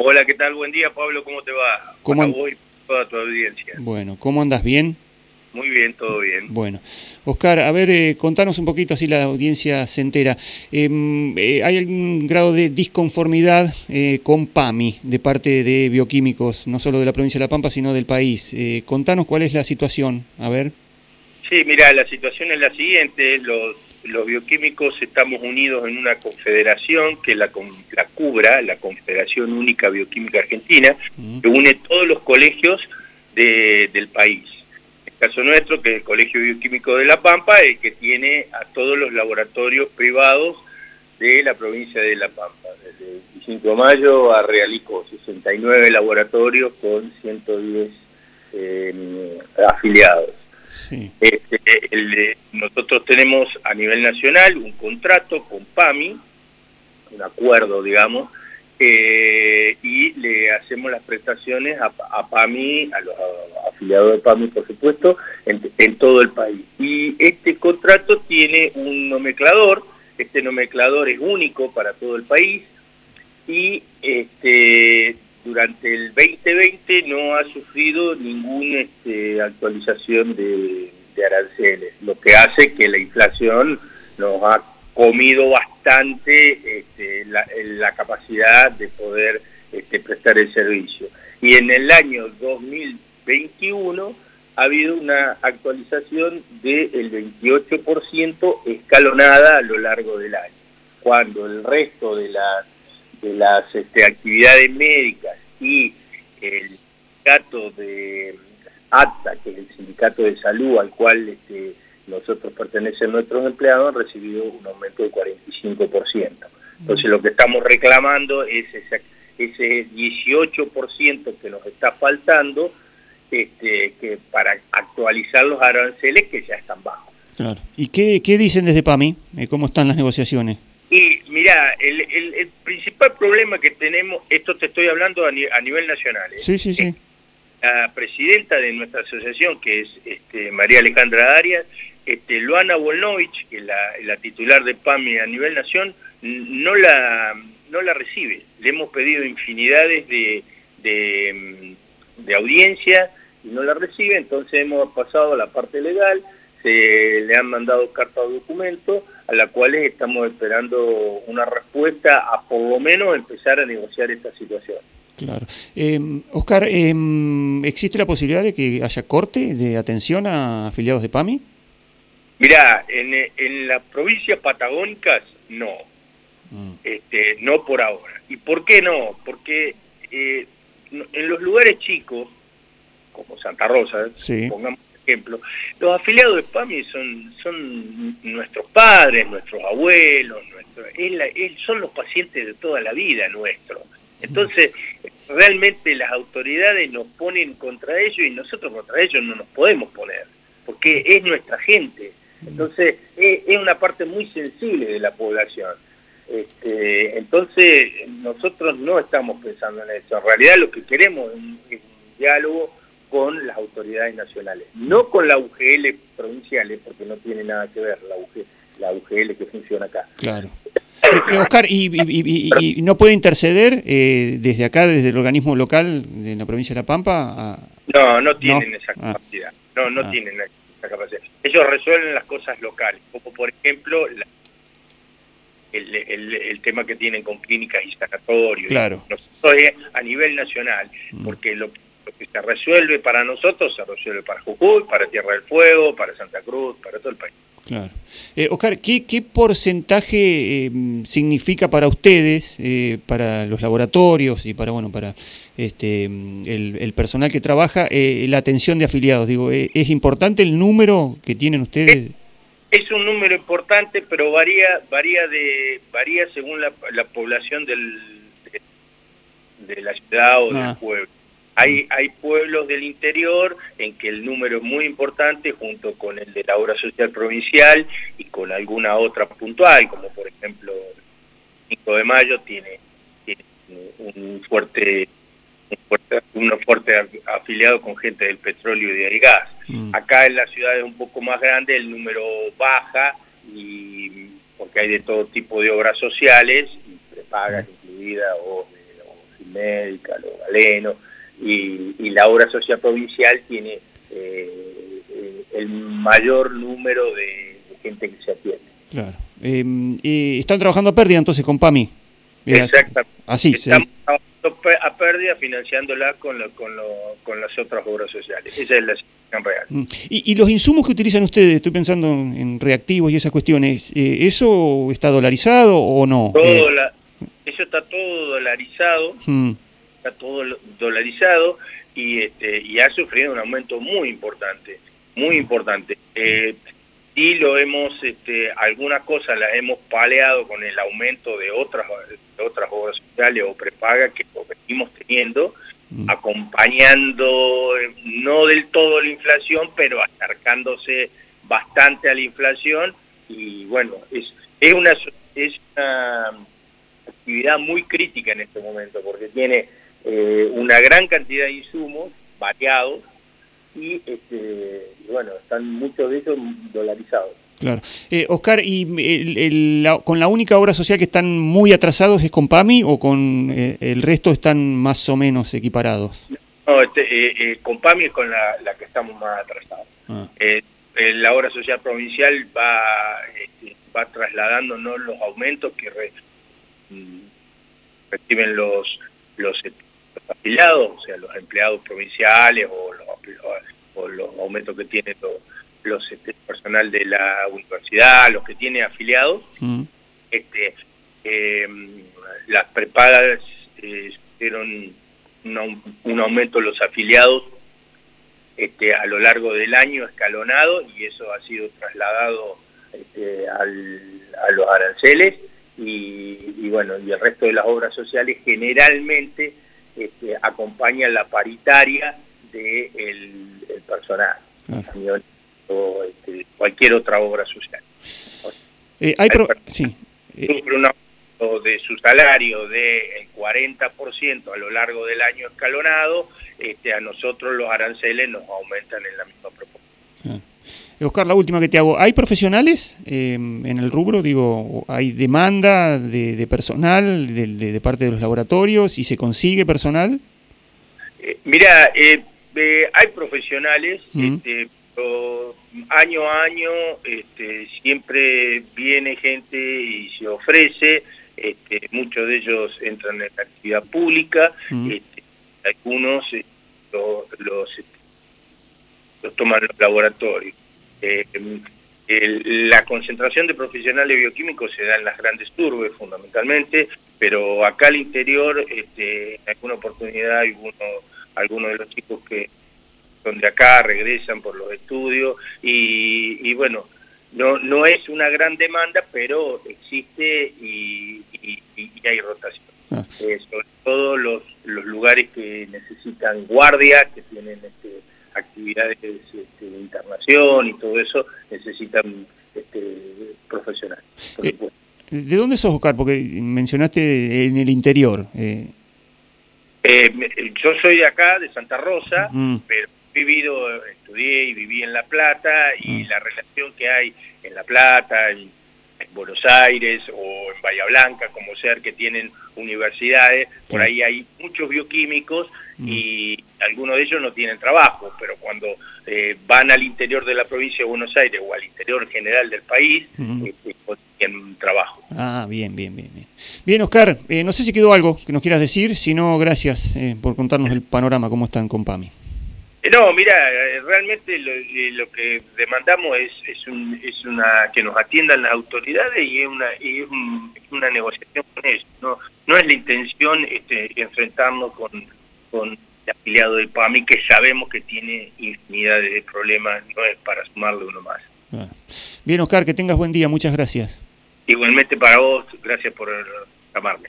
Hola, ¿qué tal? Buen día, Pablo, ¿cómo te va? ¿Cómo Para vos y toda tu audiencia. Bueno, ¿cómo andas? ¿Bien? Muy bien, todo bien. Bueno, Oscar, a ver, eh, contanos un poquito, así la audiencia se entera. Em, eh, ¿Hay algún grado de disconformidad eh, con PAMI de parte de bioquímicos, no solo de la provincia de La Pampa, sino del país? Eh, contanos cuál es la situación, a ver. Sí, mira, la situación es la siguiente, los, los bioquímicos estamos unidos en una confederación que la, la cubra, la Confederación Única Bioquímica Argentina, que une todos los colegios de- del país. En el caso nuestro, que es el Colegio Bioquímico de La Pampa, el que tiene a todos los laboratorios privados de la provincia de La Pampa, desde el 25 de mayo a Realico, 69 laboratorios con 110 eh, afiliados. Este, el nosotros tenemos a nivel nacional un contrato con PAMI, un acuerdo, digamos, eh, y le hacemos las prestaciones a, PAMI, a los afiliados de PAMI, por supuesto, en, en todo el país. Y este contrato tiene un nomenclador, este nomenclador es único para todo el país, y este durante el 2020 no ha sufrido ninguna este, actualización de, aranceles, lo que hace que la inflación nos ha comido bastante este, la, la capacidad de poder este, prestar el servicio. Y en el año 2021 ha habido una actualización del 28% escalonada a lo largo del año, cuando el resto de las de las este, actividades médicas y el sindicato de ACTA, que es el sindicato de salud al cual este, nosotros pertenecen nuestros empleados, han recibido un aumento del 45%. Entonces lo que estamos reclamando es ese, ese 18% que nos está faltando este, que para actualizar los aranceles que ya están bajos. Claro. ¿Y qué, qué dicen desde PAMI? Eh, ¿Cómo están las negociaciones? Y mira, el, el, el, principal problema que tenemos, esto te estoy hablando a, ni, a nivel nacional, ¿eh? sí, sí, sí. la presidenta de nuestra asociación, que es este, María Alejandra Arias, este, Luana Volnovich, que es la, la, titular de PAMI a nivel nación, no la, no la recibe. Le hemos pedido infinidades de, de, de audiencia y no la recibe, entonces hemos pasado a la parte legal, se le han mandado carta o documento, a la cual estamos esperando una respuesta a por lo menos empezar a negociar esta situación. Claro. Eh, Oscar, eh, ¿existe la posibilidad de que haya corte de atención a afiliados de PAMI? Mirá, en, en las provincias patagónicas no, mm. este, no por ahora. ¿Y por qué no? Porque eh, en los lugares chicos, como Santa Rosa, sí. pongamos ejemplo, los afiliados de PAMI son, son nuestros padres, nuestros abuelos, nuestro, es la, es, son los pacientes de toda la vida nuestro. Entonces, realmente las autoridades nos ponen contra ellos y nosotros contra ellos no nos podemos poner, porque es nuestra gente. Entonces, es, una parte muy sensible de la población. Este, entonces, nosotros no estamos pensando en eso. En realidad lo que queremos es es un diálogo con las autoridades nacionales, no con la UGL provinciales, porque no tiene nada que ver la UGL, la UGL que funciona acá. Claro. Eh, Oscar, ¿y, y, y, y, no puede interceder eh, desde acá, desde el organismo local de la provincia de La Pampa? A... No, no tienen ¿No? esa capacidad. Ah. No, no ah. tienen esa capacidad. Ellos resuelven las cosas locales, como por ejemplo la, el, el, el, tema que tienen con clínicas y sanatorios. Claro. Nosotros a nivel nacional, mm. porque lo, lo, que se resuelve para nosotros se resuelve para Jujuy, para Tierra del Fuego, para Santa Cruz, para todo el país. Claro. Eh, Oscar, ¿qué, qué porcentaje eh, significa para ustedes, eh, para los laboratorios y para bueno para este el, el personal que trabaja, la atención de afiliados? Digo, ¿es importante el número que tienen ustedes? Es, es un número importante, pero varía varía de varía según la, la población del, de, de, la ciudad o ah. del pueblo. Hay, hay pueblos del interior en que el número es muy importante junto con el de la obra social provincial y con alguna otra puntual, como por ejemplo el 5 de mayo tiene, tiene un fuerte un fuerte, un fuerte afiliado con gente del petróleo y del gas. Mm. Acá en las ciudades un poco más grandes el número baja y porque hay de todo tipo de obras sociales, y prepagas mm. incluida o, o sin Médica, Los Galenos, y, la obra social provincial tiene eh, eh, el mayor número de, gente que se atiende. Claro. Em, ¿Están trabajando a pérdida entonces con PAMI? Exactamente. Así, Estamos a pérdida financiándola con, con, con las otras obras sociales. Esa es la situación real. Mm. ¿Y, los insumos que utilizan ustedes, estoy pensando en reactivos y esas cuestiones, eh, ¿eso está dolarizado o no? Todo eso está todo dolarizado. Mm está todo dolarizado y, este, y ha sufrido un aumento muy importante, muy importante. Eh, y lo hemos, este, algunas cosas las hemos paleado con el aumento de otras, otras obras sociales o prepaga que venimos teniendo, mm. acompañando no del todo la inflación, pero acercándose bastante a la inflación y bueno, es, es, una, es una actividad muy crítica en este momento porque tiene eh, una gran cantidad de insumos variados y, este, bueno, están muchos de ellos dolarizados. Claro. Eh, Oscar, ¿y con la única obra social que están muy atrasados es con PAMI o con eh, el resto están más o menos equiparados? No, este, eh, con PAMI es con la, que estamos más atrasados. Ah. la obra social provincial va, este, va trasladándonos los aumentos que mm, reciben los, los afiliados, o sea, los empleados provinciales o los, los aumentos que tiene los, los este, personal de la universidad, los que tiene afiliados, mm. este, em, las prepagas eh, un, un, aumento los afiliados este, a lo largo del año escalonado y eso ha sido trasladado este, al, a los aranceles y, y, bueno, y el resto de las obras sociales generalmente este, acompaña la paritaria del de el personal, o este, cualquier otra obra social. Eh, hay sí. Eh, un aumento de su salario del 40% a lo largo del año escalonado, este, a nosotros los aranceles nos aumentan en la misma proporción. Oscar, la última que te hago. ¿Hay profesionales em, en el rubro? Digo, ¿hay demanda de, personal de, parte de los laboratorios y se consigue personal? Eh, mira, eh, eh, hay profesionales, este, año a año este, siempre viene gente y se ofrece, este, muchos de ellos entran en la actividad pública, este, algunos los, los toman los laboratorios. Eh, la concentración de profesionales bioquímicos se da en las grandes turbes fundamentalmente, pero acá al interior, este, en alguna oportunidad, algunos, algunos de los chicos que son de acá regresan por los estudios y, bueno, no, no es una gran demanda, pero existe y, hay rotación. Ah. Eh, sobre todo los, los lugares que necesitan guardia, que tienen este, actividades este, de internación y todo eso necesitan este, profesionales. Eh, ¿De dónde sos, Oscar? Porque mencionaste en el interior. Eh. Eh, yo soy de acá, de Santa Rosa, mm. pero he vivido, estudié y viví en La Plata y mm. la relación que hay en La Plata, en, en Buenos Aires o en Bahía Blanca, como ser que tienen universidades, por ahí hay muchos bioquímicos mm. y algunos de ellos no tienen trabajo, pero cuando eh, van al interior de la provincia de Buenos Aires o al interior general del país, eh, tienen trabajo. Ah, bien, bien, bien. Bien, bien Oscar, eh, no sé si quedó algo que nos quieras decir, si no, gracias por contarnos el panorama, cómo están con PAMI. No, mira, realmente lo, que demandamos es, es, una que nos atiendan las autoridades y es una, y es una negociación con ellos. No, no es la intención este, enfrentarnos con, con el afiliado del PAMI, que sabemos que tiene infinidad de problemas, no es para sumarle uno más. Bien, Oscar, que tengas buen día, muchas gracias. Igualmente para vos, gracias por llamarme.